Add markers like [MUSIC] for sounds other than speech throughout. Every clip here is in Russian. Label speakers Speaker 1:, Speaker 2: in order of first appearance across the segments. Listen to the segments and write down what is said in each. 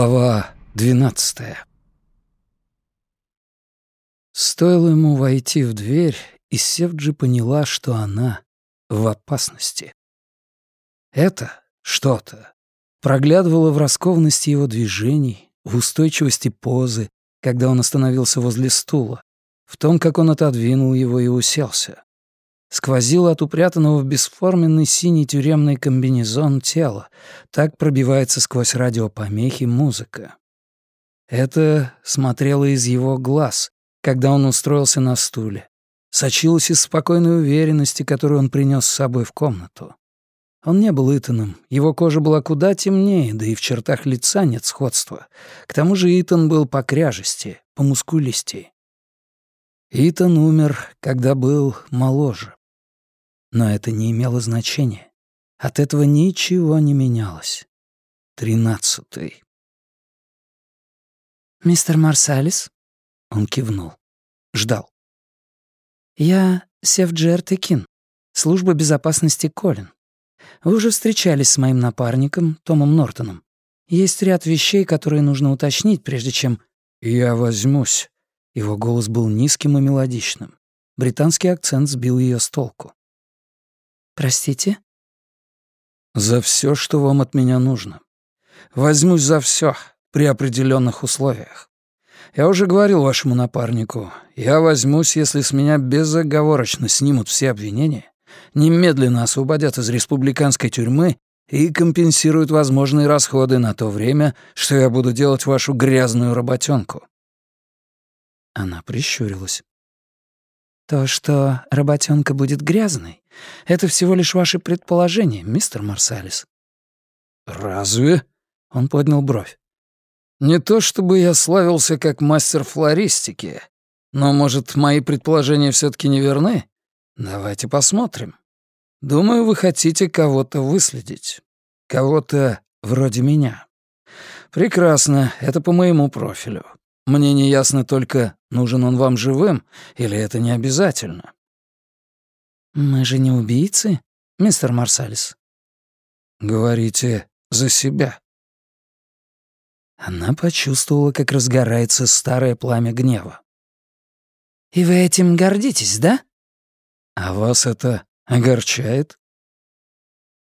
Speaker 1: Глава двенадцатая Стоило ему войти в дверь, и Севджи поняла, что она в опасности. Это что-то проглядывало в раскованности его движений, в устойчивости позы, когда он остановился возле стула, в том, как он отодвинул его и уселся. Сквозило от упрятанного в бесформенный синий тюремный комбинезон тела. Так пробивается сквозь радиопомехи музыка. Это смотрело из его глаз, когда он устроился на стуле. Сочилось из спокойной уверенности, которую он принес с собой в комнату. Он не был Итаном, его кожа была куда темнее, да и в чертах лица нет сходства. К тому же Итан был по кряжести, по мускулистей. Итан умер, когда был моложе. Но это не имело значения. От этого ничего не менялось. Тринадцатый.
Speaker 2: «Мистер Марсалис?»
Speaker 1: Он кивнул. Ждал.
Speaker 2: «Я Севджер Текин, служба безопасности Колин. Вы уже встречались с моим напарником, Томом Нортоном. Есть ряд вещей, которые нужно уточнить, прежде чем...»
Speaker 1: «Я возьмусь». Его голос был низким и мелодичным. Британский акцент сбил ее с толку.
Speaker 2: «Простите?»
Speaker 1: «За все, что вам от меня нужно. Возьмусь за все при определенных условиях. Я уже говорил вашему напарнику, я возьмусь, если с меня безоговорочно снимут все обвинения, немедленно освободят из республиканской тюрьмы и компенсируют возможные расходы на то время, что я буду делать вашу грязную работенку.
Speaker 2: Она прищурилась. То, что работенка будет грязной, это всего лишь ваше предположение, мистер Марсалис.
Speaker 1: Разве? Он поднял бровь. Не то чтобы я славился как мастер флористики, но, может, мои предположения все таки не верны? Давайте посмотрим. Думаю, вы хотите кого-то выследить. Кого-то вроде меня. Прекрасно, это по моему профилю. Мне не ясно только, нужен он вам живым или это не обязательно.
Speaker 2: Мы же не убийцы, мистер Марсалис.
Speaker 1: Говорите за себя. Она почувствовала, как разгорается старое пламя гнева.
Speaker 2: «И вы этим гордитесь, да?»
Speaker 1: «А вас это огорчает?»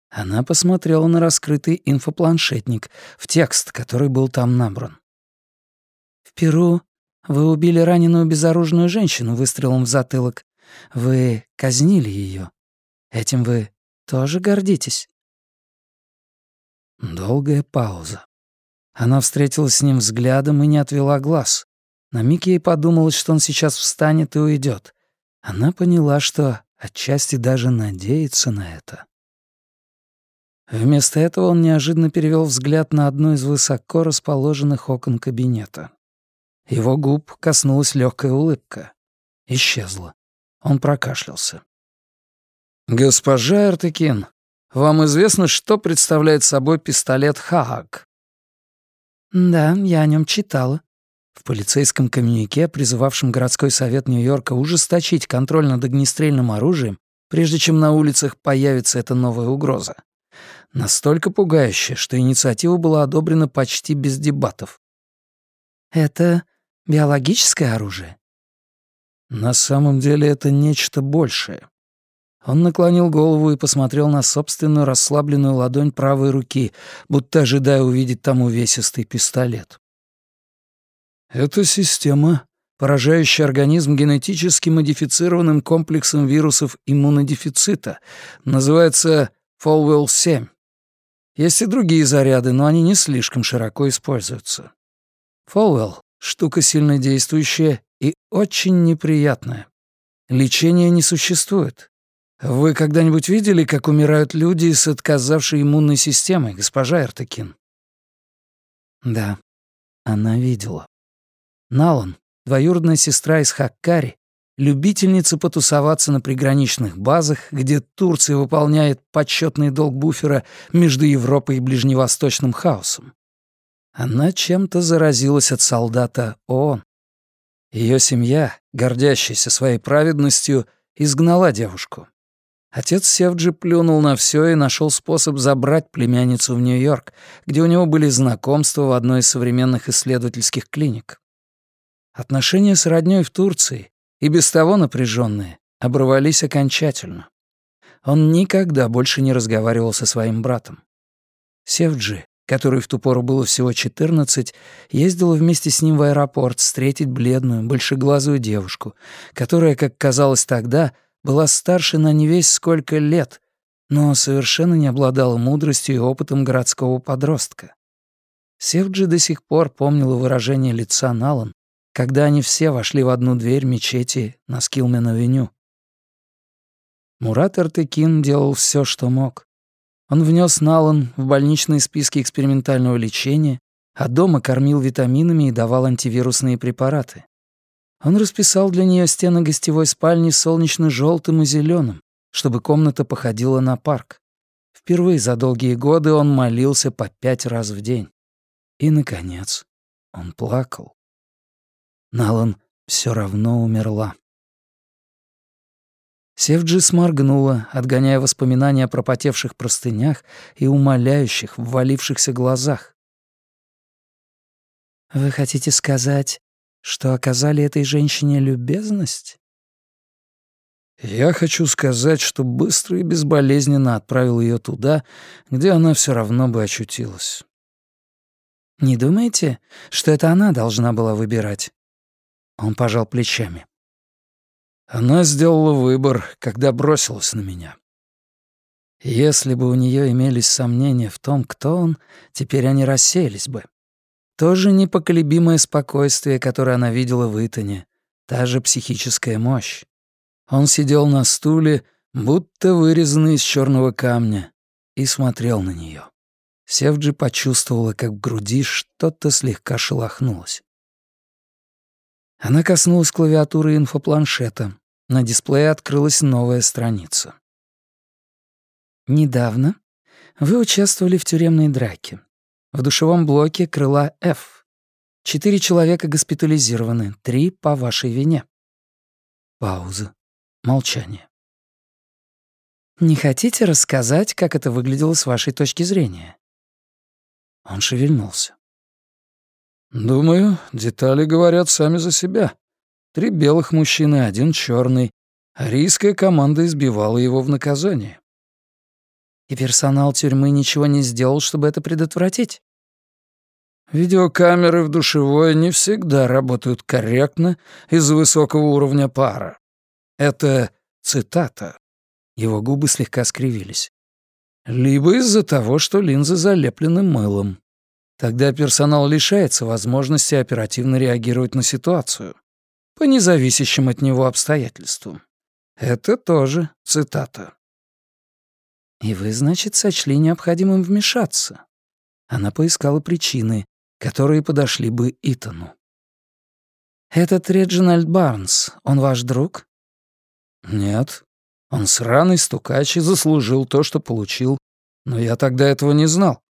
Speaker 1: Она посмотрела на раскрытый инфопланшетник, в текст, который был там набран.
Speaker 2: В Перу вы убили раненую безоружную женщину выстрелом в затылок. Вы казнили ее. Этим вы тоже гордитесь?»
Speaker 1: Долгая пауза. Она встретилась с ним взглядом и не отвела глаз. На миг ей подумалось, что он сейчас встанет и уйдет. Она поняла, что отчасти даже надеется на это. Вместо этого он неожиданно перевел взгляд на одно из высоко расположенных окон кабинета. Его губ коснулась легкая улыбка. Исчезла. Он прокашлялся. «Госпожа Эртекин, вам известно, что представляет собой пистолет Хаагк?»
Speaker 2: «Да, я о нем читала».
Speaker 1: В полицейском коммюнике, призывавшем городской совет Нью-Йорка ужесточить контроль над огнестрельным оружием, прежде чем на улицах появится эта новая угроза. Настолько пугающая, что инициатива была одобрена почти без дебатов.
Speaker 2: «Это Биологическое оружие?
Speaker 1: На самом деле это нечто большее. Он наклонил голову и посмотрел на собственную расслабленную ладонь правой руки, будто ожидая увидеть там увесистый пистолет. Это система, поражающая организм генетически модифицированным комплексом вирусов иммунодефицита, называется Folwell-7. Есть и другие заряды, но они не слишком широко используются. Folwell Штука сильнодействующая и очень неприятная. Лечения не существует. Вы когда-нибудь видели, как умирают люди с отказавшей иммунной системой, госпожа Эртекин? Да, она видела. Налан, двоюродная сестра из Хаккари, любительница потусоваться на приграничных базах, где Турция выполняет почетный долг буфера между Европой и Ближневосточным хаосом. Она чем-то заразилась от солдата ООН. Ее семья, гордящаяся своей праведностью, изгнала девушку. Отец Севджи плюнул на все и нашел способ забрать племянницу в Нью-Йорк, где у него были знакомства в одной из современных исследовательских клиник. Отношения с роднёй в Турции, и без того напряженные, оборвались окончательно. Он никогда больше не разговаривал со своим братом. Севджи, который в ту пору было всего 14, ездила вместе с ним в аэропорт встретить бледную, большеглазую девушку, которая, как казалось тогда, была старше на не весь сколько лет, но совершенно не обладала мудростью и опытом городского подростка. Севджи до сих пор помнила выражение лица Налан, когда они все вошли в одну дверь мечети на Скилмен-авеню. Мурат Артекин делал все, что мог. Он внес Налан в больничные списки экспериментального лечения, а дома кормил витаминами и давал антивирусные препараты. Он расписал для нее стены гостевой спальни солнечно желтым и зеленым, чтобы комната походила на парк. Впервые за долгие годы он молился по пять раз в день. И, наконец, он плакал. Налан все равно умерла. Севджи сморгнула, отгоняя воспоминания о пропотевших простынях и умоляющих, ввалившихся глазах. «Вы хотите сказать, что оказали этой женщине любезность? Я хочу сказать, что быстро и безболезненно отправил ее туда, где она все равно бы очутилась. Не думаете, что это она должна была выбирать? Он пожал плечами. Она сделала выбор, когда бросилась на меня. Если бы у нее имелись сомнения в том, кто он, теперь они рассеялись бы. То же непоколебимое спокойствие, которое она видела в Итане, та же психическая мощь. Он сидел на стуле, будто вырезанный из черного камня, и смотрел на нее. Севджи почувствовала, как в груди что-то слегка шелохнулось. Она коснулась клавиатуры инфопланшета. На дисплее открылась новая страница. «Недавно вы участвовали в тюремной драке. В душевом блоке крыла F. Четыре человека госпитализированы, три по вашей вине. Пауза. Молчание. Не хотите рассказать, как это выглядело с вашей точки зрения? Он шевельнулся. Думаю, детали говорят сами за себя. Три белых мужчины, один черный. Арийская команда избивала его в наказание. И персонал тюрьмы ничего не сделал, чтобы это предотвратить? Видеокамеры в душевой не всегда работают корректно из-за высокого уровня пара. Это цитата. Его губы слегка скривились. Либо из-за того, что линзы залеплены мылом. Тогда персонал лишается возможности оперативно реагировать на ситуацию. По независящим от него обстоятельствам. Это тоже цитата. «И вы, значит, сочли необходимым вмешаться?» Она поискала причины, которые подошли бы Итану. «Этот Реджинальд Барнс, он ваш друг?» «Нет. Он сраный стукач и заслужил то, что получил. Но я тогда этого не знал».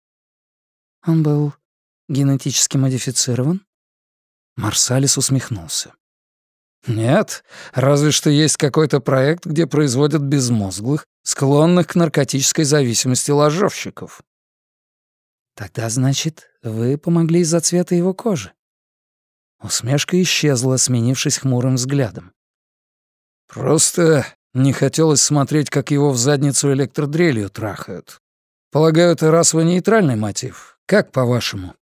Speaker 1: «Он был генетически модифицирован?» Марсалис усмехнулся. «Нет, разве что есть какой-то проект, где производят безмозглых, склонных к наркотической зависимости ложовщиков». «Тогда, значит, вы помогли из-за цвета его кожи?» Усмешка исчезла, сменившись хмурым взглядом. «Просто не хотелось смотреть, как его в задницу электродрелью трахают. Полагаю, это расово-нейтральный мотив. Как по-вашему?»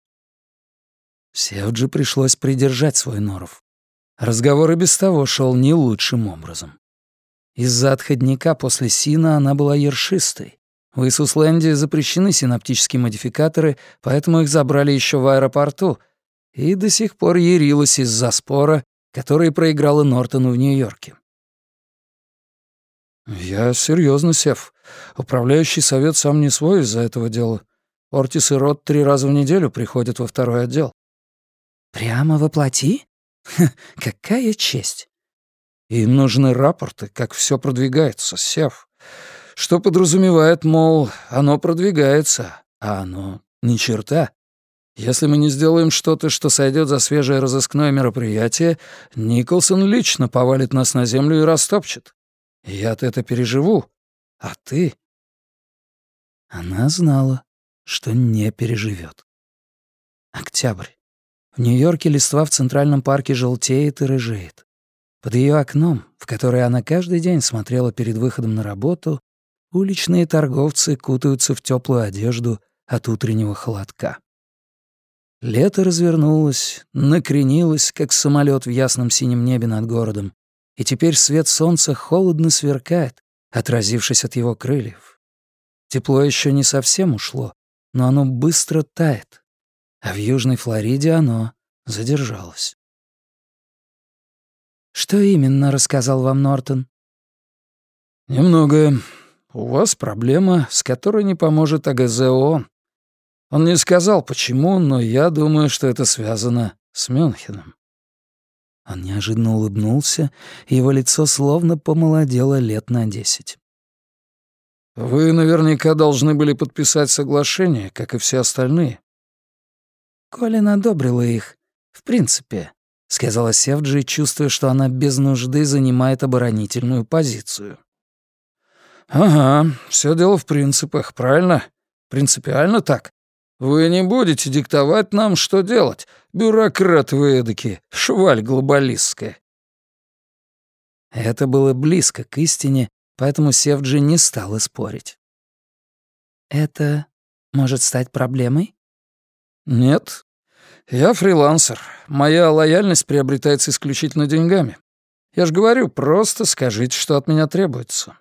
Speaker 1: Севджи пришлось придержать свой норов. Разговор и без того шел не лучшим образом. Из-за отходника после Сина она была ершистой. В Иисусленде запрещены синаптические модификаторы, поэтому их забрали еще в аэропорту, и до сих пор ярилась из-за спора, который проиграла Нортону в Нью-Йорке. «Я серьезно, Сев. Управляющий совет сам не свой из-за этого дела. Ортис и Рот три раза в неделю приходят во второй отдел». «Прямо воплоти?» [LAUGHS] какая честь. Им нужны рапорты, как все продвигается, Сев. Что подразумевает, мол, оно продвигается, а оно ни черта. Если мы не сделаем что-то, что сойдет за свежее разыскное мероприятие, Николсон лично повалит нас на землю и растопчет. Я-то это переживу. А ты?» Она знала, что не переживет. Октябрь. В Нью-Йорке листва в Центральном парке желтеет и рыжеет. Под ее окном, в которое она каждый день смотрела перед выходом на работу, уличные торговцы кутаются в теплую одежду от утреннего холодка. Лето развернулось, накренилось, как самолет в ясном синем небе над городом, и теперь свет солнца холодно сверкает, отразившись от его крыльев. Тепло еще не совсем ушло, но оно быстро тает, а в Южной Флориде оно задержалось. «Что именно рассказал вам Нортон?» «Немного. У вас проблема, с которой не поможет АГЗО. Он не сказал, почему, но я думаю, что это связано с Мюнхеном». Он неожиданно улыбнулся, и его лицо словно помолодело лет на десять. «Вы наверняка должны были подписать соглашение, как и все остальные». Колин одобрила их. В принципе, — сказала Севджи, чувствуя, что она без нужды занимает оборонительную позицию. «Ага, все дело в принципах, правильно? Принципиально так. Вы не будете диктовать нам, что делать, бюрократ вы эдакий, шваль глобалистская». Это было близко к истине, поэтому Севджи не стала спорить. «Это может стать проблемой?» «Нет. Я фрилансер. Моя лояльность приобретается исключительно деньгами. Я же говорю, просто скажите, что от меня требуется».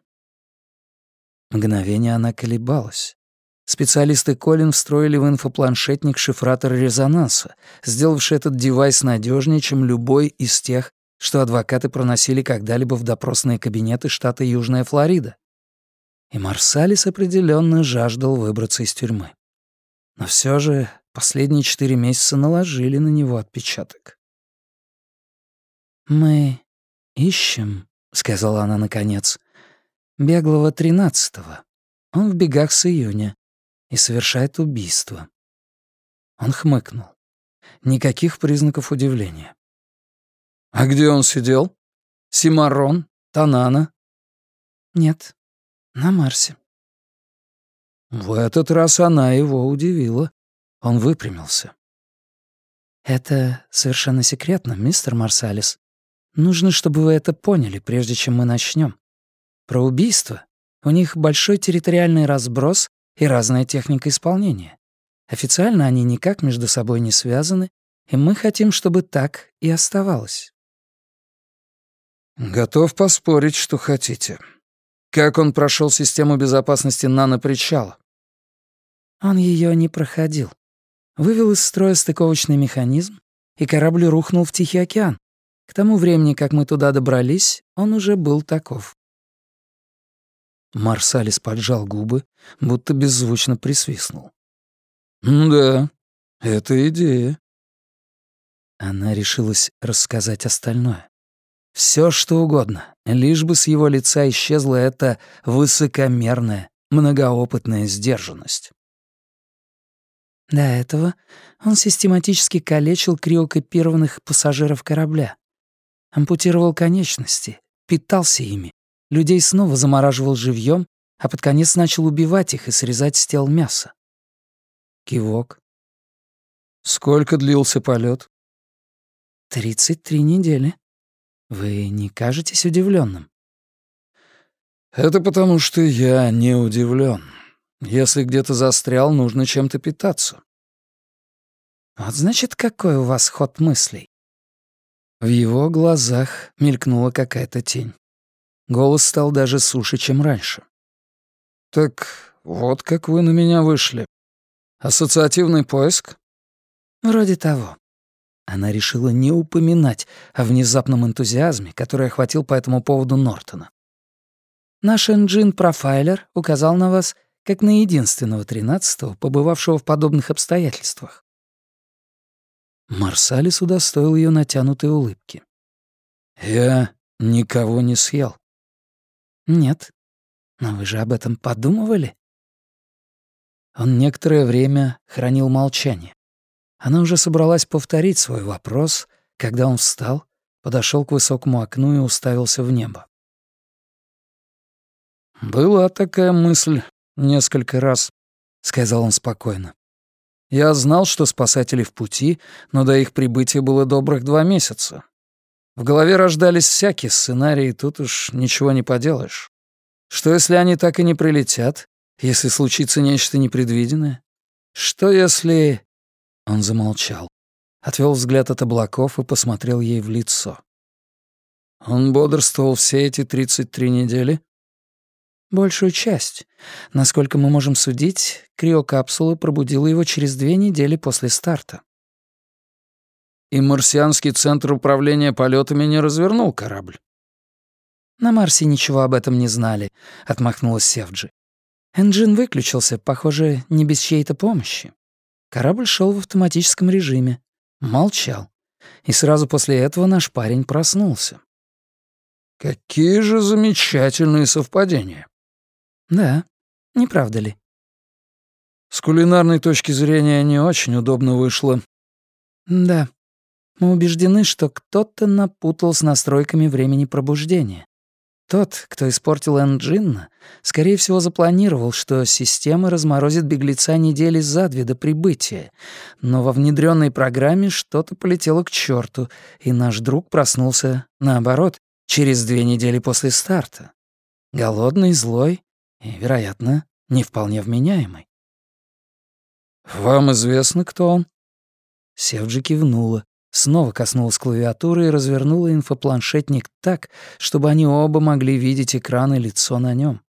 Speaker 1: Мгновение она колебалась. Специалисты Колин встроили в инфопланшетник шифратор резонанса, сделавший этот девайс надежнее, чем любой из тех, что адвокаты проносили когда-либо в допросные кабинеты штата Южная Флорида. И Марсалис определенно жаждал выбраться из тюрьмы. Но все же последние четыре месяца наложили на него отпечаток. «Мы ищем», — сказала она наконец, — «беглого тринадцатого. Он в бегах с июня и совершает убийство». Он хмыкнул. Никаких признаков удивления. «А где он сидел? Симарон? Танана?» «Нет, на Марсе». В этот раз она его удивила. Он выпрямился. «Это совершенно секретно, мистер Марсалис. Нужно, чтобы вы это поняли, прежде чем мы начнем. Про убийство. У них большой территориальный разброс и разная техника исполнения. Официально они никак между собой не связаны, и мы хотим, чтобы так и оставалось». «Готов поспорить, что хотите», как он прошел систему безопасности нано-причала? Он ее не проходил. Вывел из строя стыковочный механизм, и корабль рухнул в Тихий океан. К тому времени, как мы туда добрались, он уже был таков. Марсалис поджал губы, будто беззвучно присвистнул. «Да, это идея». Она решилась рассказать остальное. Все что угодно, лишь бы с его лица исчезла эта высокомерная, многоопытная сдержанность. До этого он систематически калечил криокопированных пассажиров корабля. Ампутировал конечности, питался ими, людей снова замораживал живьем, а под конец начал убивать их и срезать с тел мясо. Кивок. Сколько длился полет? Тридцать три недели. Вы не кажетесь удивленным? Это потому, что я не удивлен. Если где-то застрял, нужно чем-то питаться. Вот значит, какой у вас ход мыслей? В его глазах мелькнула какая-то тень. Голос стал даже суше, чем раньше. «Так вот как вы на меня вышли. Ассоциативный поиск?» «Вроде того. Она решила не упоминать о внезапном энтузиазме, который охватил по этому поводу Нортона. «Наш энджин-профайлер указал на вас как на единственного тринадцатого, побывавшего в подобных обстоятельствах». Марсалис удостоил ее натянутой улыбки. «Я никого не съел». «Нет. Но вы же об этом подумывали?» Он некоторое время хранил молчание. Она уже собралась повторить свой вопрос, когда он встал, подошел к высокому окну и уставился в небо. «Была такая мысль несколько раз», — сказал он спокойно. «Я знал, что спасатели в пути, но до их прибытия было добрых два месяца. В голове рождались всякие сценарии, тут уж ничего не поделаешь. Что, если они так и не прилетят? Если случится нечто непредвиденное? Что, если...» Он замолчал, отвел взгляд от облаков и посмотрел ей в лицо. «Он бодрствовал все эти 33 недели?»
Speaker 2: Большую часть. Насколько мы можем судить, криокапсула пробудила его через две недели после старта.
Speaker 1: И марсианский центр управления полетами не развернул корабль.
Speaker 2: «На Марсе ничего об этом не знали», — отмахнулась Севджи. Энджин выключился, похоже, не без чьей-то помощи. Корабль шел в автоматическом режиме, молчал. И сразу после этого наш парень проснулся.
Speaker 1: «Какие же замечательные совпадения!»
Speaker 2: Да, не правда ли?
Speaker 1: С кулинарной точки зрения не очень удобно вышло.
Speaker 2: Да. Мы убеждены, что кто-то напутал с настройками времени пробуждения. Тот, кто испортил Энджинна, скорее всего, запланировал, что система разморозит беглеца недели за две до прибытия, но во внедренной программе что-то полетело к черту, и наш друг проснулся, наоборот, через две недели после старта. Голодный, злой вероятно, не вполне вменяемый.
Speaker 1: «Вам известно, кто он?»
Speaker 2: Севджи кивнула, снова коснулась клавиатуры и развернула инфопланшетник так, чтобы они оба могли видеть экран и лицо на нем.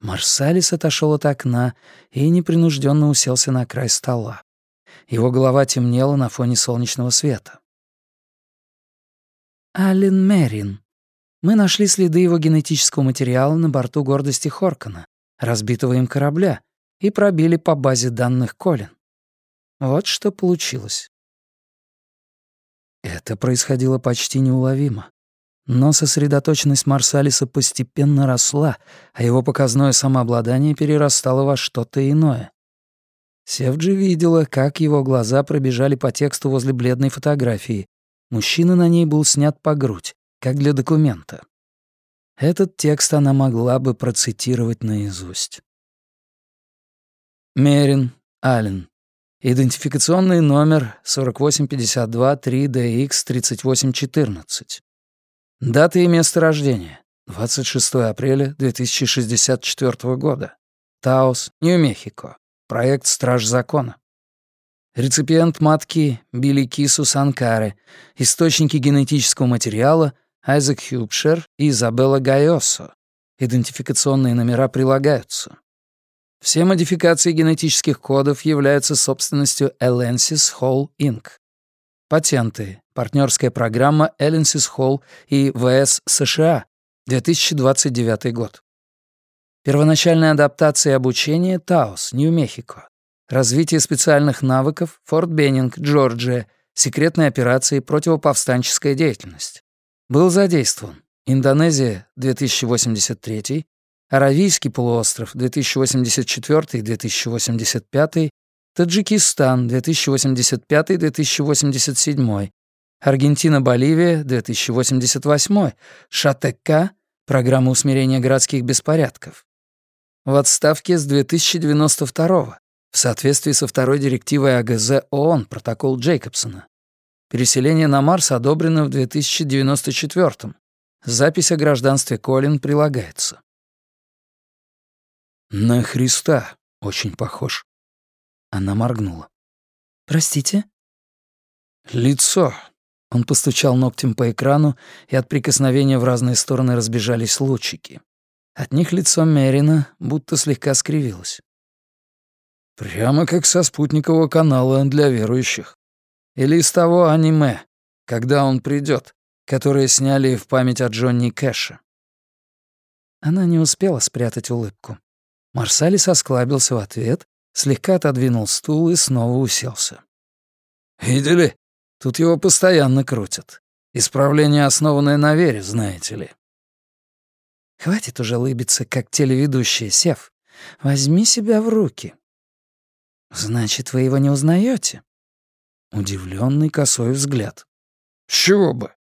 Speaker 2: Марсалис отошел от окна и непринужденно уселся на край стола. Его голова темнела на фоне солнечного света. Ален Мерин, мы нашли следы его генетического материала на борту гордости Хоркана, разбитого им корабля, и пробили по базе данных Колин. Вот что получилось. Это происходило почти неуловимо. Но сосредоточенность Марсалиса постепенно росла, а его показное самообладание перерастало во что-то иное. Севджи видела, как его глаза пробежали по тексту возле бледной фотографии. Мужчина на ней был снят по грудь как для документа. Этот текст она могла бы процитировать наизусть. Мерин, Аллен. Идентификационный номер 48523DX3814. Дата и место рождения. 26 апреля 2064 года. Таос, Нью-Мехико. Проект «Страж закона». Реципиент матки Билли Кису Санкаре. Источники генетического материала Айзек Хюбшер и Изабелла Гайосо. Идентификационные номера прилагаются. Все модификации генетических кодов являются собственностью Elensis Hall Inc. Патенты. Партнерская программа Elensis Hall и ВС США. 2029 год. Первоначальная адаптация и обучение Таос, Нью-Мехико. Развитие специальных навыков Форт Беннинг, Джорджия. Секретные операции противоповстанческая деятельность. Был задействован Индонезия 2083, Аравийский полуостров 2084-2085, Таджикистан 2085-2087, Аргентина-Боливия 2088, ШАТК, программа усмирения городских беспорядков. В отставке с 2092 в соответствии со второй директивой АГЗ ООН протокол Джейкобсона. Переселение на Марс одобрено в 2094-м. Запись о гражданстве Колин прилагается.
Speaker 1: «На Христа очень похож».
Speaker 2: Она моргнула. «Простите?»
Speaker 1: «Лицо». Он постучал ногтем по экрану, и от прикосновения в разные стороны разбежались лучики. От них лицо Мерина будто слегка скривилось. «Прямо как со спутникового канала для верующих». Или из того аниме, когда он придет, которое сняли в память о Джонни Кэша.
Speaker 2: Она не успела спрятать улыбку. Марсалис осклабился в ответ, слегка отодвинул стул и снова уселся.
Speaker 1: «Видели? Тут его постоянно крутят. Исправление, основанное на вере, знаете ли».
Speaker 2: «Хватит уже лыбиться, как телеведущий, Сев. Возьми себя в руки». «Значит, вы его не узнаете?
Speaker 1: Удивленный косой взгляд. «С чего бы?»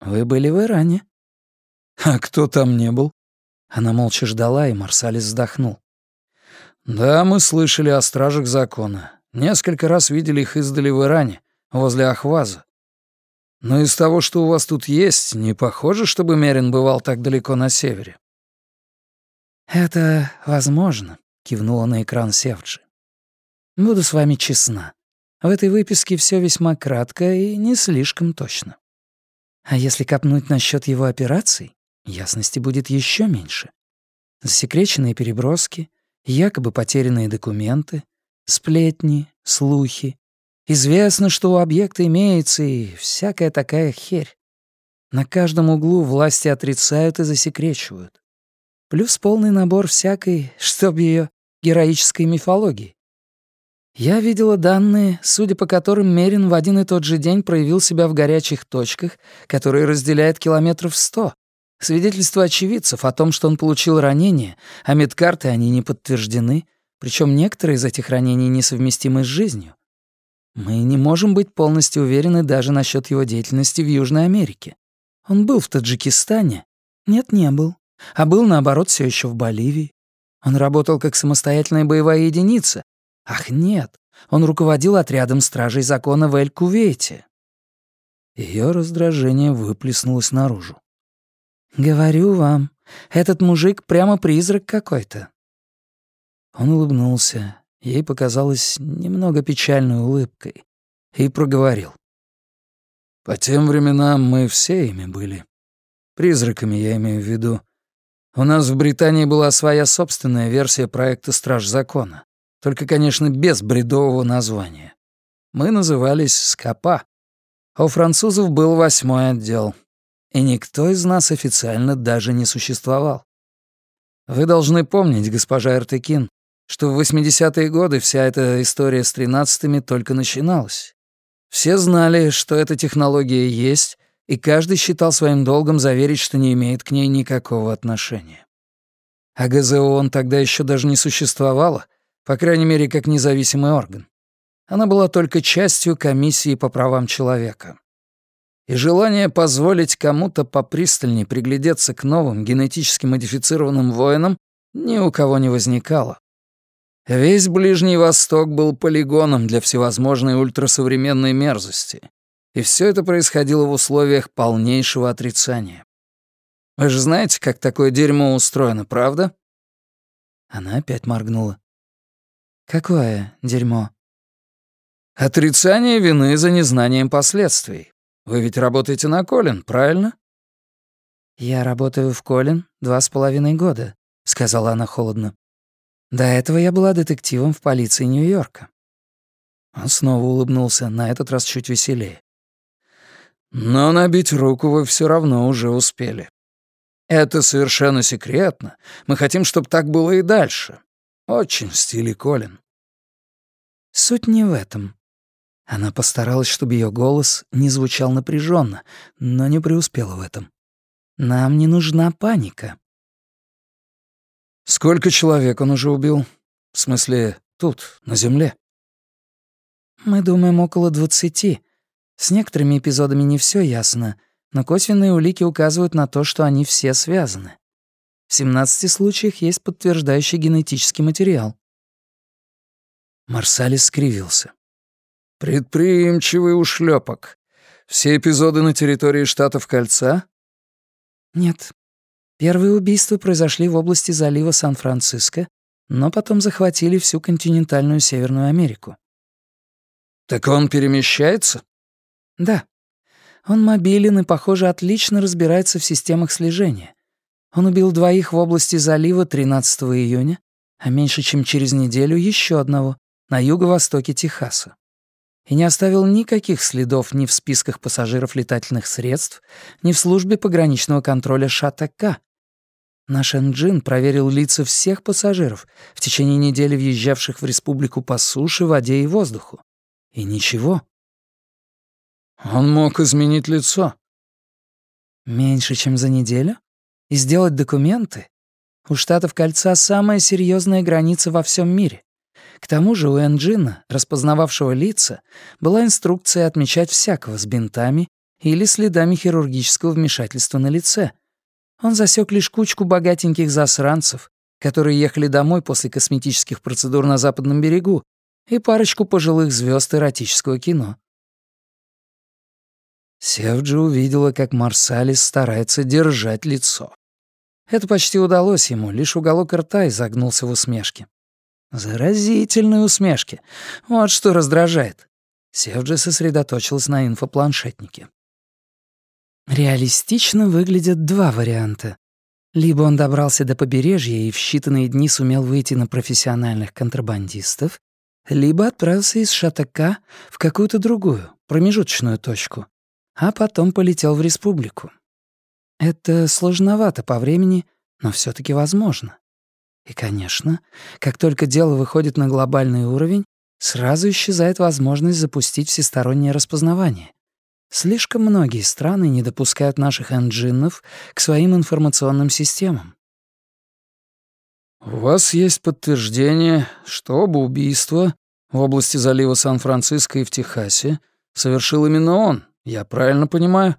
Speaker 2: «Вы были в Иране».
Speaker 1: «А кто там не был?» Она молча ждала, и Марсалис вздохнул. «Да, мы слышали о стражах закона. Несколько раз видели их издали в Иране, возле Ахваза. Но из того, что у вас тут есть, не похоже, чтобы Мерин бывал так далеко на севере».
Speaker 2: «Это возможно», — кивнула на экран Севджи. «Буду с вами честна. В этой выписке все весьма кратко и не слишком точно. А если копнуть насчет его операций, ясности будет еще меньше. Засекреченные переброски, якобы потерянные документы, сплетни, слухи. Известно, что у объекта имеется и всякая такая херь. На каждом углу власти отрицают и засекречивают. Плюс полный набор всякой, чтоб ее, героической мифологии. Я видела данные, судя по которым Мерин в один и тот же день проявил себя в горячих точках, которые разделяют километров сто. Свидетельства очевидцев о том, что он получил ранение, а медкарты они не подтверждены, причем некоторые из этих ранений несовместимы с жизнью. Мы не можем быть полностью уверены даже насчет его деятельности в Южной Америке. Он был в Таджикистане? Нет, не был. А был, наоборот, все еще в Боливии. Он работал как самостоятельная боевая единица, Ах нет, он руководил отрядом стражей закона в Эль-Кувейте. Ее раздражение выплеснулось наружу. «Говорю вам, этот мужик прямо призрак какой-то». Он улыбнулся, ей показалось немного печальной улыбкой, и проговорил. «По тем временам мы все ими были. Призраками я имею в виду. У нас в Британии была своя собственная версия проекта «Страж закона». Только, конечно, без бредового названия. Мы назывались «Скопа». А у французов был восьмой отдел. И никто из нас официально даже не существовал. Вы должны помнить, госпожа Эртекин, что в 80-е годы вся эта история с тринадцатыми только начиналась. Все знали, что эта технология есть, и каждый считал своим долгом заверить, что не имеет к ней никакого отношения. А ГЗОН тогда еще даже не существовало, по крайней мере, как независимый орган. Она была только частью комиссии по правам человека. И желание позволить кому-то попристальнее приглядеться к новым генетически модифицированным воинам ни у кого не возникало. Весь Ближний Восток был полигоном для всевозможной ультрасовременной мерзости. И все это происходило в условиях полнейшего отрицания. Вы же знаете, как такое дерьмо устроено, правда? Она опять моргнула. «Какое дерьмо?» «Отрицание вины за незнанием последствий. Вы ведь работаете на Колин, правильно?» «Я работаю в Колин два с половиной года», — сказала она холодно. «До этого я была детективом в полиции Нью-Йорка». Он снова улыбнулся, на этот раз чуть веселее. «Но набить руку вы все равно уже успели. Это совершенно секретно. Мы хотим, чтобы так было и дальше. Очень в стиле Колин. Суть не в этом. Она постаралась, чтобы ее голос не звучал напряженно, но не преуспела в этом. Нам не нужна паника. Сколько человек он уже убил? В смысле, тут, на земле? Мы думаем около двадцати. С некоторыми эпизодами не все ясно, но косвенные улики указывают на то, что они все связаны. В 17 случаях есть подтверждающий генетический материал. Марсалис скривился. «Предприимчивый ушлепок. Все эпизоды на территории штатов Кольца?» «Нет. Первые убийства произошли в области залива Сан-Франциско, но потом захватили всю континентальную Северную Америку». «Так он перемещается?» «Да. Он мобилен и, похоже, отлично разбирается в системах слежения. Он убил двоих в области залива 13 июня, а меньше чем через неделю еще одного, на юго-востоке Техаса. И не оставил никаких следов ни в списках пассажиров летательных средств, ни в службе пограничного контроля ШАТК. Наш Энджин проверил лица всех пассажиров, в течение недели въезжавших в республику по суше, воде и воздуху. И ничего. Он мог изменить лицо. Меньше, чем за неделю? И сделать документы? У штатов Кольца самая серьезная граница во всем мире. К тому же у Энджина, распознававшего лица, была инструкция отмечать всякого с бинтами или следами хирургического вмешательства на лице. Он засек лишь кучку богатеньких засранцев, которые ехали домой после косметических процедур на западном берегу, и парочку пожилых звезд эротического кино.
Speaker 1: Севджи увидела, как Марсалис старается держать лицо. Это почти удалось ему, лишь уголок рта изогнулся в усмешке. Заразительные усмешки. Вот что раздражает. Севджи сосредоточилась на инфопланшетнике.
Speaker 2: Реалистично выглядят два варианта. Либо он добрался до побережья и в считанные дни сумел выйти на профессиональных контрабандистов, либо отправился из Шатака в какую-то другую, промежуточную точку, а потом полетел в республику. Это сложновато по времени, но все таки возможно. И, конечно, как только дело выходит на глобальный уровень, сразу исчезает возможность запустить всестороннее распознавание. Слишком многие страны не допускают наших энджинов к своим информационным системам.
Speaker 1: «У вас есть подтверждение, что оба убийства в области залива Сан-Франциско и в Техасе совершил именно он, я правильно понимаю?»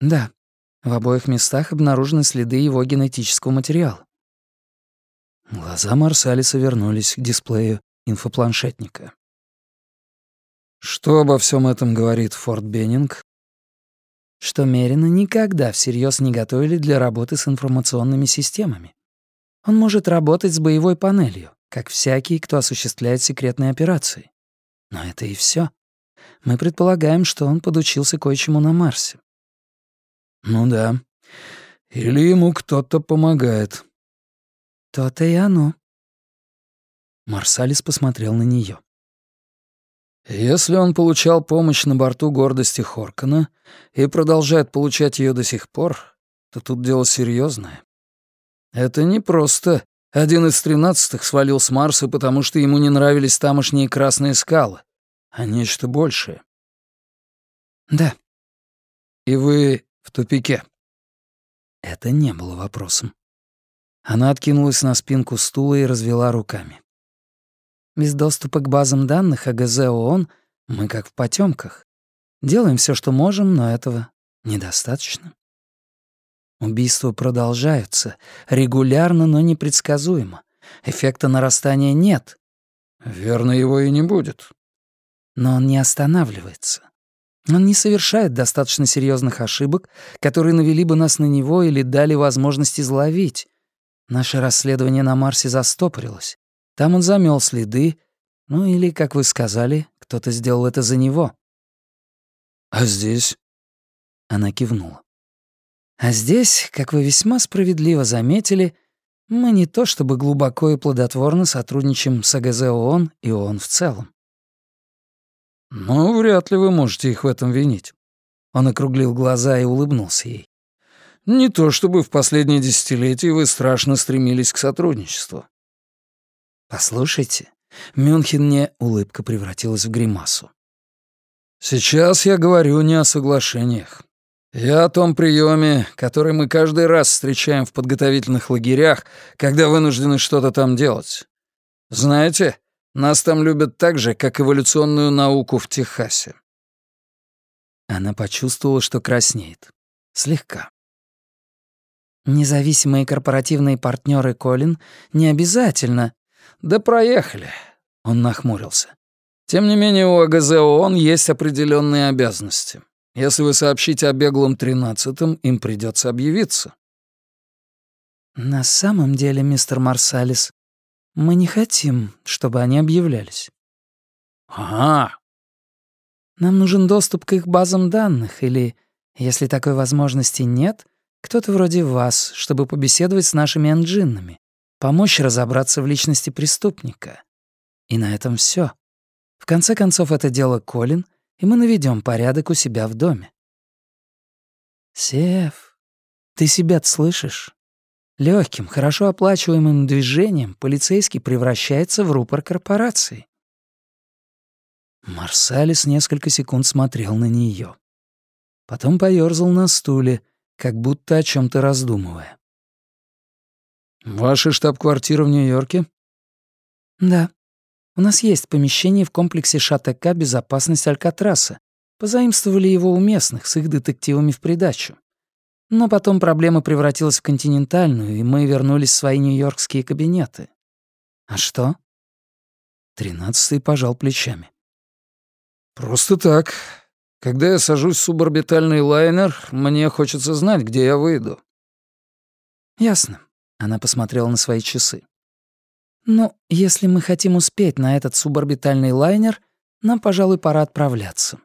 Speaker 2: «Да. В обоих местах обнаружены следы его генетического материала».
Speaker 1: Глаза Марсалиса вернулись к дисплею инфопланшетника. «Что обо всем этом говорит Форт Беннинг?»
Speaker 2: «Что Мерина никогда всерьез не готовили для работы с информационными системами. Он может работать с боевой панелью, как всякий, кто осуществляет секретные операции. Но это и все. Мы предполагаем, что он подучился кое-чему на Марсе.
Speaker 1: Ну да. Или ему кто-то помогает.
Speaker 2: То-то и оно.
Speaker 1: Марсалис посмотрел на нее. Если он получал помощь на борту гордости Хоркана и продолжает получать ее до сих пор, то тут дело серьезное. Это не просто один из тринадцатых свалил с Марса, потому что ему не нравились тамошние красные скалы, а нечто большее.
Speaker 2: Да.
Speaker 1: И вы в тупике.
Speaker 2: Это не было вопросом.
Speaker 1: Она откинулась на спинку стула и развела руками.
Speaker 2: Без доступа к базам данных АГЗ ООН мы как в потемках. Делаем все, что можем, но этого недостаточно. Убийства продолжаются, регулярно, но непредсказуемо. Эффекта нарастания нет.
Speaker 1: Верно, его и не будет.
Speaker 2: Но он не останавливается. Он не совершает достаточно серьезных ошибок, которые навели бы нас на него или дали возможность изловить. Наше расследование на Марсе застопорилось. Там он замел следы, ну или, как вы сказали, кто-то сделал это за него.
Speaker 1: «А здесь?»
Speaker 2: Она кивнула. А здесь, как вы весьма справедливо заметили, мы не то чтобы глубоко и плодотворно сотрудничаем с АГЗ ООН и ООН в целом.
Speaker 1: «Ну, вряд ли вы можете их в этом винить». Он округлил глаза и улыбнулся ей. «Не то чтобы в последние десятилетия вы страшно стремились к сотрудничеству».
Speaker 2: «Послушайте, в Мюнхене улыбка превратилась в гримасу.
Speaker 1: «Сейчас я говорю не о соглашениях. Я о том приеме, который мы каждый раз встречаем в подготовительных лагерях, когда вынуждены что-то там делать. Знаете, нас там любят так же, как эволюционную науку в Техасе.
Speaker 2: Она почувствовала, что краснеет. Слегка. Независимые корпоративные партнеры Колин не обязательно.
Speaker 1: Да проехали. Он нахмурился. Тем не менее, у АГЗ ООН есть определенные обязанности. Если вы сообщите о беглом тринадцатом, им придется объявиться».
Speaker 2: «На самом деле, мистер Марсалис, мы не хотим, чтобы они объявлялись».
Speaker 1: «Ага».
Speaker 2: «Нам нужен доступ к их базам данных, или, если такой возможности нет, кто-то вроде вас, чтобы побеседовать с нашими энджинами, помочь разобраться в личности преступника. И на этом все. В конце концов, это дело Колин — и мы наведем порядок у себя в доме. Сев, ты себя слышишь? Легким, хорошо оплачиваемым движением полицейский превращается в рупор корпорации.
Speaker 1: Марсалис несколько секунд смотрел на нее. Потом поёрзал на стуле, как будто о чем то раздумывая. «Ваша штаб-квартира в Нью-Йорке?»
Speaker 2: «Да», у нас есть помещение в комплексе ШАТК «Безопасность Алькатраса». Позаимствовали его у местных с их детективами в придачу. Но потом проблема превратилась в континентальную, и мы вернулись в свои нью-йоркские кабинеты. А что?
Speaker 1: Тринадцатый пожал плечами. Просто так. Когда я сажусь в суборбитальный лайнер, мне хочется знать, где я выйду.
Speaker 2: Ясно. Она посмотрела на свои часы. «Ну, если мы хотим успеть на этот суборбитальный лайнер, нам, пожалуй, пора отправляться.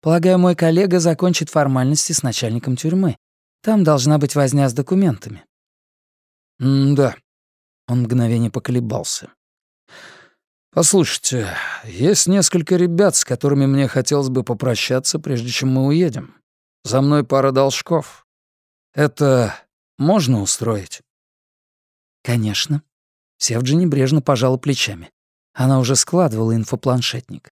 Speaker 2: Полагаю, мой коллега закончит формальности с начальником тюрьмы. Там должна быть возня с документами».
Speaker 1: «Да». Он мгновение поколебался. «Послушайте, есть несколько ребят, с которыми мне хотелось бы попрощаться, прежде чем мы уедем. За мной пара должков. Это можно устроить?»
Speaker 2: «Конечно». Севджи небрежно пожала плечами. Она уже складывала инфопланшетник.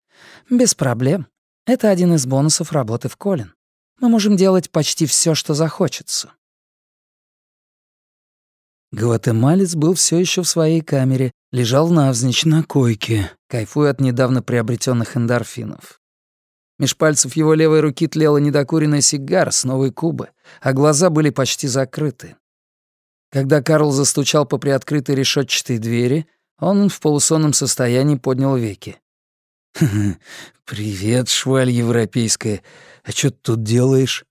Speaker 2: «Без проблем. Это один из бонусов работы в Колин. Мы можем делать почти все, что захочется».
Speaker 1: Гватемалец был все еще в своей камере, лежал навзничь на койке, кайфуя от недавно приобретенных эндорфинов. Меж пальцев его левой руки тлела недокуренная сигара с новой Кубы, а глаза были почти закрыты. Когда Карл застучал по приоткрытой решетчатой двери, он в полусонном состоянии поднял веки. [LAUGHS] «Привет, шваль европейская. А что ты тут делаешь?»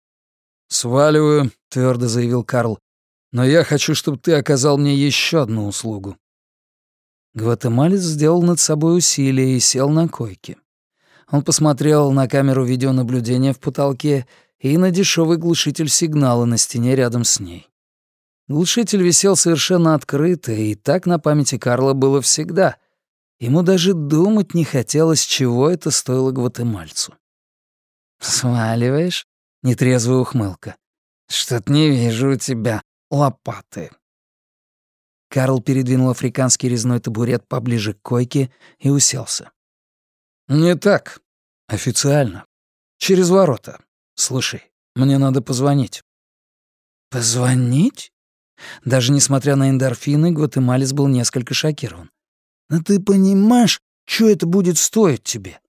Speaker 1: «Сваливаю», — твердо заявил Карл. «Но я хочу, чтобы ты оказал мне еще одну услугу». Гватемалец сделал над собой усилие и сел на койке. Он посмотрел на камеру видеонаблюдения в потолке и на дешевый глушитель сигнала на стене рядом с ней. Глушитель висел совершенно открыто, и так на памяти Карла было всегда. Ему даже думать не хотелось, чего это стоило гватемальцу. «Сваливаешь?» — нетрезвая ухмылка. «Что-то не вижу у тебя лопаты». Карл передвинул африканский резной табурет поближе к койке и уселся. «Не так. Официально. Через ворота. Слушай, мне надо позвонить».
Speaker 2: «Позвонить?» Даже несмотря на эндорфины, Гватемалис был несколько шокирован. «Но ты понимаешь, что это будет стоить тебе?»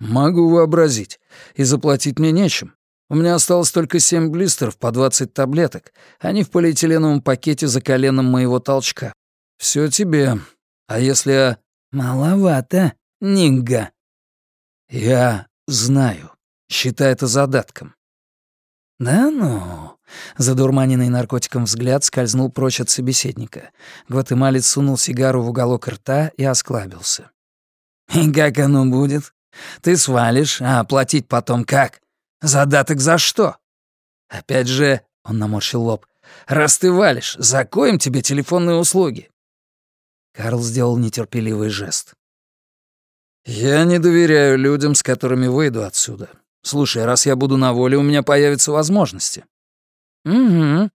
Speaker 1: «Могу вообразить. И заплатить мне нечем. У меня осталось только семь блистеров по двадцать таблеток. Они в полиэтиленовом пакете за коленом моего толчка. Все тебе. А если...»
Speaker 2: «Маловато, Нинга».
Speaker 1: «Я знаю. Считай это задатком».
Speaker 2: «Да ну...» Задурманенный наркотиком взгляд скользнул прочь от собеседника. Гватемалец сунул сигару в уголок рта и осклабился. «И как оно будет? Ты свалишь, а платить потом как? Задаток за что?» «Опять же...» — он наморщил лоб. «Раз ты валишь, закоем тебе телефонные услуги». Карл сделал нетерпеливый жест.
Speaker 1: «Я не доверяю людям, с которыми выйду отсюда. Слушай, раз я буду на воле, у меня появятся возможности.
Speaker 2: «Угу.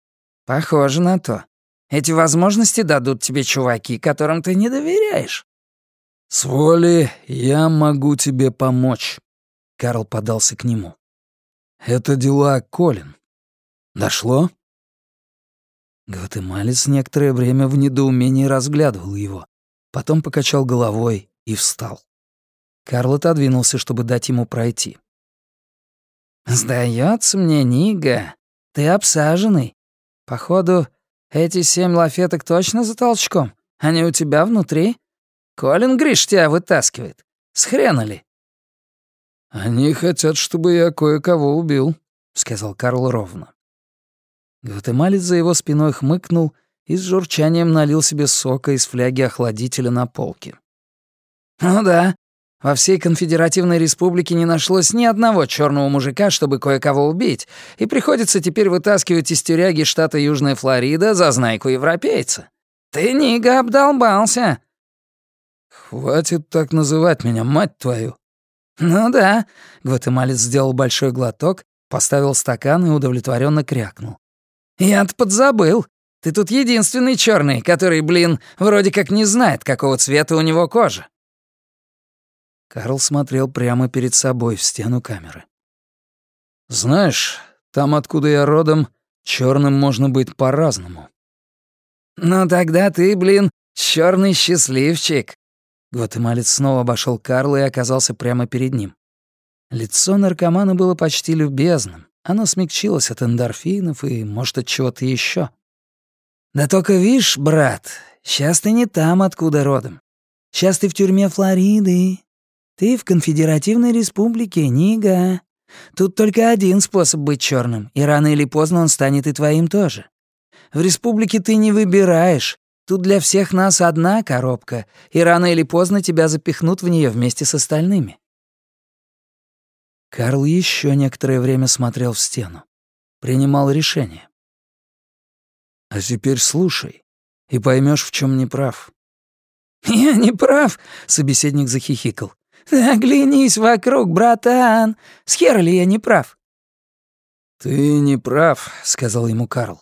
Speaker 2: Похоже на то. Эти возможности дадут тебе чуваки, которым ты не доверяешь».
Speaker 1: «С воли я могу тебе помочь», — Карл подался к нему. «Это дела Колин. Дошло?»
Speaker 2: Гватемалец некоторое время в недоумении разглядывал его, потом покачал головой и встал. Карл отодвинулся, чтобы дать ему пройти. «Сдается мне, Нига, ты обсаженный. Походу, эти семь лафеток точно за толчком? Они у тебя внутри? Колин Гриш тебя вытаскивает. С хрена ли?»
Speaker 1: «Они хотят, чтобы я кое-кого убил», — сказал Карл ровно.
Speaker 2: Гватемалец за его спиной хмыкнул и с журчанием налил себе сока из фляги охладителя на полке. «Ну да, во всей конфедеративной республике не нашлось ни одного черного мужика, чтобы кое-кого убить, и приходится теперь вытаскивать из тюряги штата Южная Флорида за знайку европейца. Ты, Нига, обдолбался.
Speaker 1: Хватит так называть меня, мать твою.
Speaker 2: Ну да, Гватемалец сделал большой глоток, поставил стакан и удовлетворенно крякнул. Я-то подзабыл. Ты тут единственный черный, который, блин, вроде как не знает, какого цвета у него кожа.
Speaker 1: Карл смотрел прямо перед собой в стену камеры. «Знаешь, там, откуда я родом, черным можно быть по-разному».
Speaker 2: «Ну тогда ты, блин, черный счастливчик». Гватемалец снова обошел Карла и оказался прямо перед ним. Лицо наркомана было почти любезным,
Speaker 1: Оно смягчилось от эндорфинов и, может, от чего-то еще. «Да только видишь, брат, сейчас ты не там, откуда родом. Сейчас ты в тюрьме Флориды. Ты в конфедеративной республике Нига. Тут только один способ быть черным, и рано или поздно он станет и твоим тоже. В республике ты не выбираешь. Тут для всех нас одна коробка, и рано или поздно тебя запихнут в нее вместе с остальными. Карл еще некоторое время смотрел в стену. Принимал решение. «А теперь слушай, и поймешь, в чем не прав».
Speaker 2: «Я не прав», — собеседник захихикал. [LAUGHS] «Оглянись вокруг, братан. С хера ли я не прав?»
Speaker 1: «Ты не прав», — сказал ему Карл.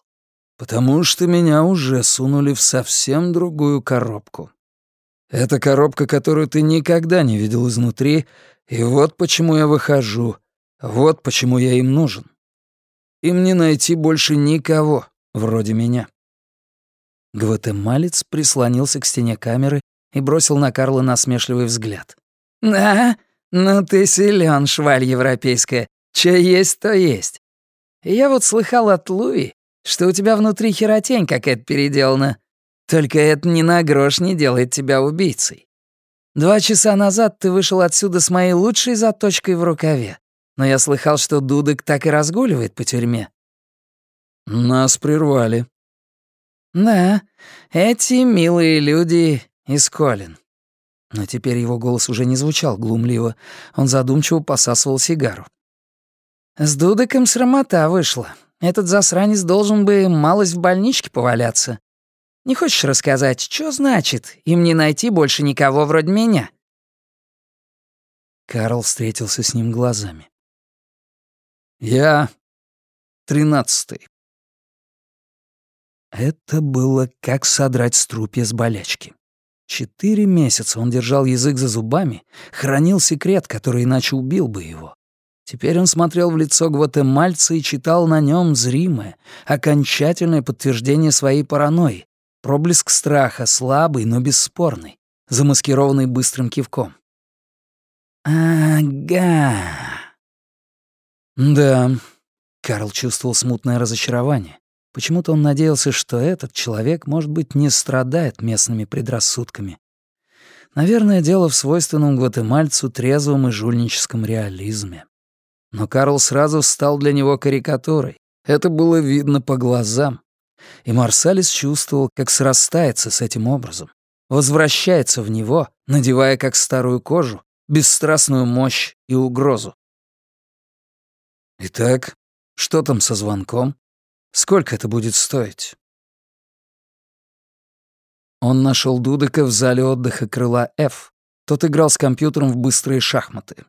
Speaker 1: «Потому что меня уже сунули в совсем другую коробку. Это коробка, которую ты никогда не видел изнутри, и вот почему я выхожу, вот почему я им нужен. Им не найти больше никого, вроде меня». Гватемалец прислонился к стене камеры и бросил на Карла насмешливый взгляд.
Speaker 2: «Да, ну ты силен, шваль европейская. Че есть, то есть. Я вот слыхал от Луи, что у тебя внутри херотень какая-то переделана. Только это ни на грош не делает тебя убийцей. Два часа назад ты вышел отсюда с моей лучшей заточкой в рукаве. Но я слыхал, что Дудок так и разгуливает по тюрьме.
Speaker 1: Нас прервали.
Speaker 2: Да, эти милые люди из Колин. Но теперь его голос уже не звучал глумливо. Он задумчиво посасывал сигару. «С Дудыком срамота вышла. Этот засранец должен бы малость в больничке поваляться. Не хочешь рассказать, что значит им не найти больше никого вроде меня?»
Speaker 1: Карл встретился с ним глазами. «Я тринадцатый». Это было как содрать струпья с болячки. Четыре месяца он держал язык за зубами, хранил секрет, который иначе убил бы его. Теперь он смотрел в лицо гватемальца и читал на нем зримое, окончательное подтверждение своей паранойи, проблеск страха, слабый, но бесспорный, замаскированный быстрым кивком.
Speaker 2: «Ага».
Speaker 1: Да, Карл чувствовал смутное разочарование. Почему-то он надеялся, что этот человек, может быть, не страдает местными предрассудками. Наверное, дело в свойственном гватемальцу трезвом и жульническом реализме. Но Карл сразу стал для него карикатурой. Это было видно по глазам. И Марсалис чувствовал, как срастается с этим образом. Возвращается в него, надевая как старую кожу, бесстрастную мощь и угрозу. «Итак, что там со звонком?» Сколько это будет стоить?» Он нашел Дудека в зале отдыха крыла F. Тот играл с компьютером в быстрые шахматы.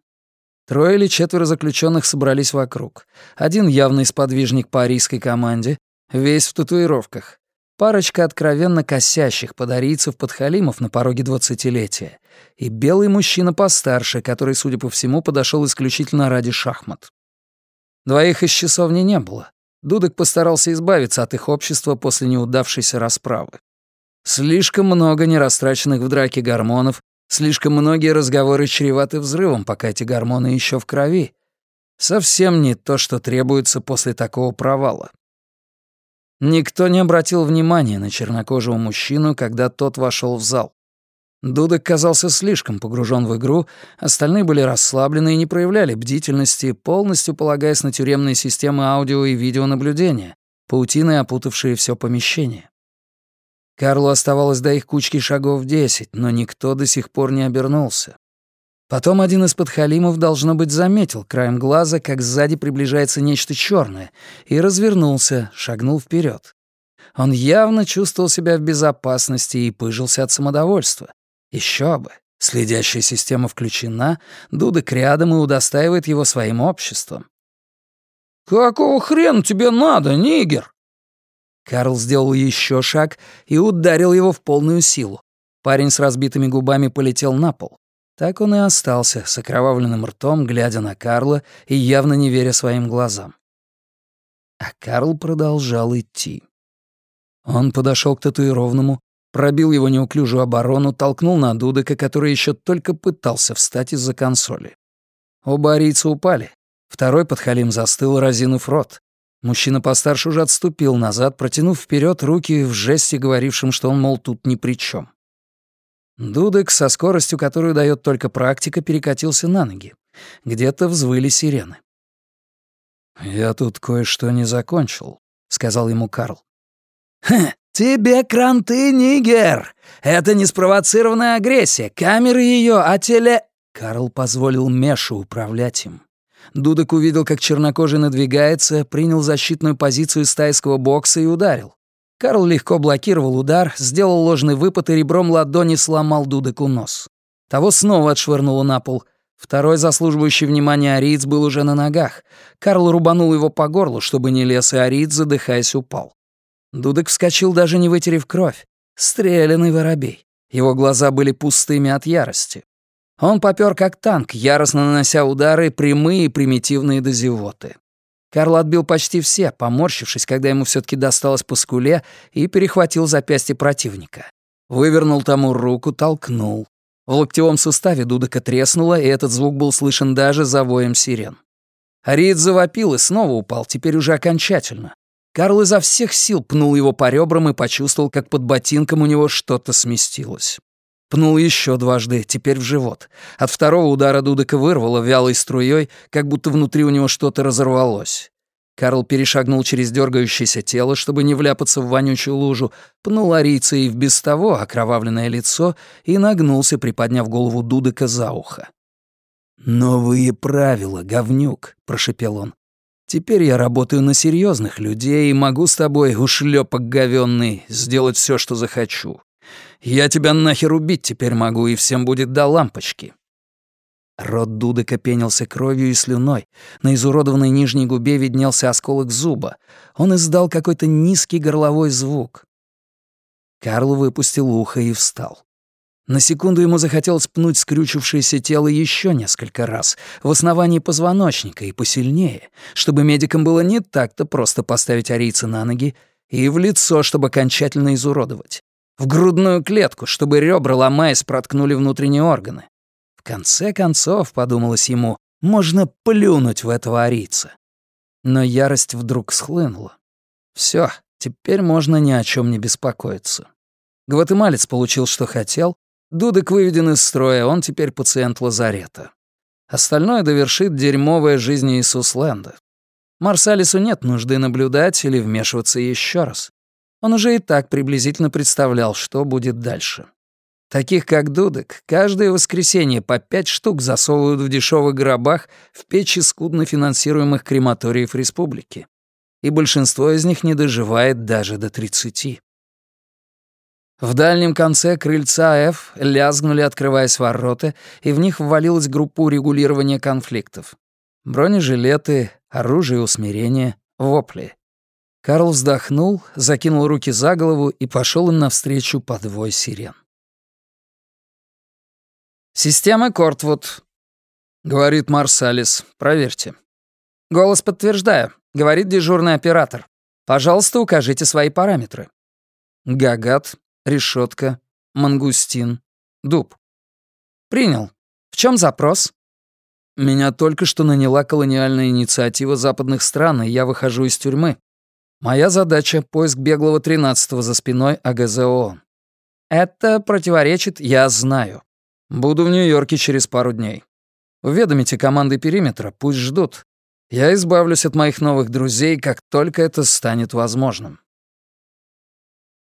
Speaker 1: Трое или четверо заключенных собрались вокруг. Один явный сподвижник по арийской команде, весь в татуировках. Парочка откровенно косящих подарийцев-подхалимов на пороге двадцатилетия. И белый мужчина постарше, который, судя по всему, подошел исключительно ради шахмат. Двоих из часовни не было. Дудок постарался избавиться от их общества после неудавшейся расправы. Слишком много нерастраченных в драке гормонов, слишком многие разговоры чреваты взрывом, пока эти гормоны еще в крови. Совсем не то, что требуется после такого провала. Никто не обратил внимания на чернокожего мужчину, когда тот вошел в зал. Дудок казался слишком погружен в игру, остальные были расслаблены и не проявляли бдительности, полностью полагаясь на тюремные системы аудио и видеонаблюдения, паутиной опутавшие все помещение. Карлу оставалось до их кучки шагов десять, но никто до сих пор не обернулся. Потом один из подхалимов, должно быть, заметил краем глаза, как сзади приближается нечто черное, и развернулся, шагнул вперед. Он явно чувствовал себя в безопасности и пыжился от самодовольства. Еще бы. Следящая система включена, Дудок рядом и удостаивает его своим обществом. «Какого хрена тебе надо, нигер?» Карл сделал еще шаг и ударил его в полную силу. Парень с разбитыми губами полетел на пол. Так он и остался, с окровавленным ртом, глядя на Карла и явно не веря своим глазам. А Карл продолжал идти. Он подошел к татуированному, пробил его неуклюжую оборону, толкнул на Дудека, который еще только пытался встать из-за консоли. Оба арийца упали. Второй подхалим застыл, разинув рот. Мужчина постарше уже отступил назад, протянув вперед руки в жесте, говорившем, что он, мол, тут ни при чем. Дудек со скоростью, которую дает только практика, перекатился на ноги. Где-то взвыли сирены. «Я тут кое-что не закончил», — сказал ему Карл.
Speaker 2: «Ха, тебе кранты, нигер! Это не спровоцированная агрессия. Камеры ее, а теле...»
Speaker 1: Карл позволил Мешу управлять им. Дудок увидел, как чернокожий надвигается, принял защитную позицию стайского бокса и ударил. Карл легко блокировал удар, сделал ложный выпад и ребром ладони сломал Дудеку нос. Того снова отшвырнуло на пол. Второй заслуживающий внимания ариец был уже на ногах. Карл рубанул его по горлу, чтобы не лез, и ариец, задыхаясь, упал. Дудек вскочил, даже не вытерев кровь. Стрелянный воробей. Его глаза были пустыми от ярости. Он попёр как танк, яростно нанося удары, прямые и примитивные до зевоты. Карл отбил почти все, поморщившись, когда ему все таки досталось по скуле, и перехватил запястье противника. Вывернул тому руку, толкнул. В локтевом суставе дудока треснула, и этот звук был слышен даже за воем сирен. Ариет завопил и снова упал, теперь уже окончательно. Карл изо всех сил пнул его по ребрам и почувствовал, как под ботинком у него что-то сместилось. Пнул еще дважды, теперь в живот. От второго удара Дудека вырвало вялой струей, как будто внутри у него что-то разорвалось. Карл перешагнул через дергающееся тело, чтобы не вляпаться в вонючую лужу, пнул арийца и в без того окровавленное лицо и нагнулся, приподняв голову Дудека за ухо. «Новые правила, говнюк», — прошепел он. «Теперь я работаю на серьезных людей и могу с тобой, ушлепок говенный, сделать все, что захочу. Я тебя нахер убить теперь могу, и всем будет до лампочки». Рот Дудека пенился кровью и слюной. На изуродованной нижней губе виднелся осколок зуба. Он издал какой-то низкий горловой звук. Карл выпустил ухо и встал. На секунду ему захотелось пнуть скрючившееся тело еще несколько раз, в основании позвоночника и посильнее, чтобы медикам было не так-то просто поставить арийца на ноги, и в лицо, чтобы окончательно изуродовать в грудную клетку, чтобы ребра, ломаясь, проткнули внутренние органы. В конце концов, подумалось ему, можно плюнуть в этого арийца. Но ярость вдруг схлынула. Все, теперь можно ни о чем не беспокоиться. Гватемалец получил, что хотел. Дудок выведен из строя, он теперь пациент лазарета. Остальное довершит дерьмовая жизнь Иисус Лэнда. Марсалису нет нужды наблюдать или вмешиваться еще раз. Он уже и так приблизительно представлял, что будет дальше. Таких, как Дудок, каждое воскресенье по пять штук засовывают в дешевых гробах в печи скудно финансируемых крематориев республики. И большинство из них не доживает даже до 30. В дальнем конце крыльца F лязгнули, открываясь ворота, и в них ввалилась группа урегулирования конфликтов. Бронежилеты, оружие усмирения, вопли. Карл вздохнул, закинул руки за голову и пошел им навстречу под вой сирен. «Система Кортвуд», — говорит Марсалис. «Проверьте». «Голос подтверждаю», — говорит дежурный оператор. «Пожалуйста, укажите свои параметры». Гагат, решетка, мангустин, дуб. «Принял. В чем запрос?» «Меня только что наняла колониальная инициатива западных стран, и я выхожу из тюрьмы. Моя задача — поиск беглого тринадцатого за спиной АГЗО. Это противоречит, я знаю. Буду в Нью-Йорке через пару дней. Уведомите команды периметра, пусть ждут. Я избавлюсь от моих новых друзей, как только это станет возможным.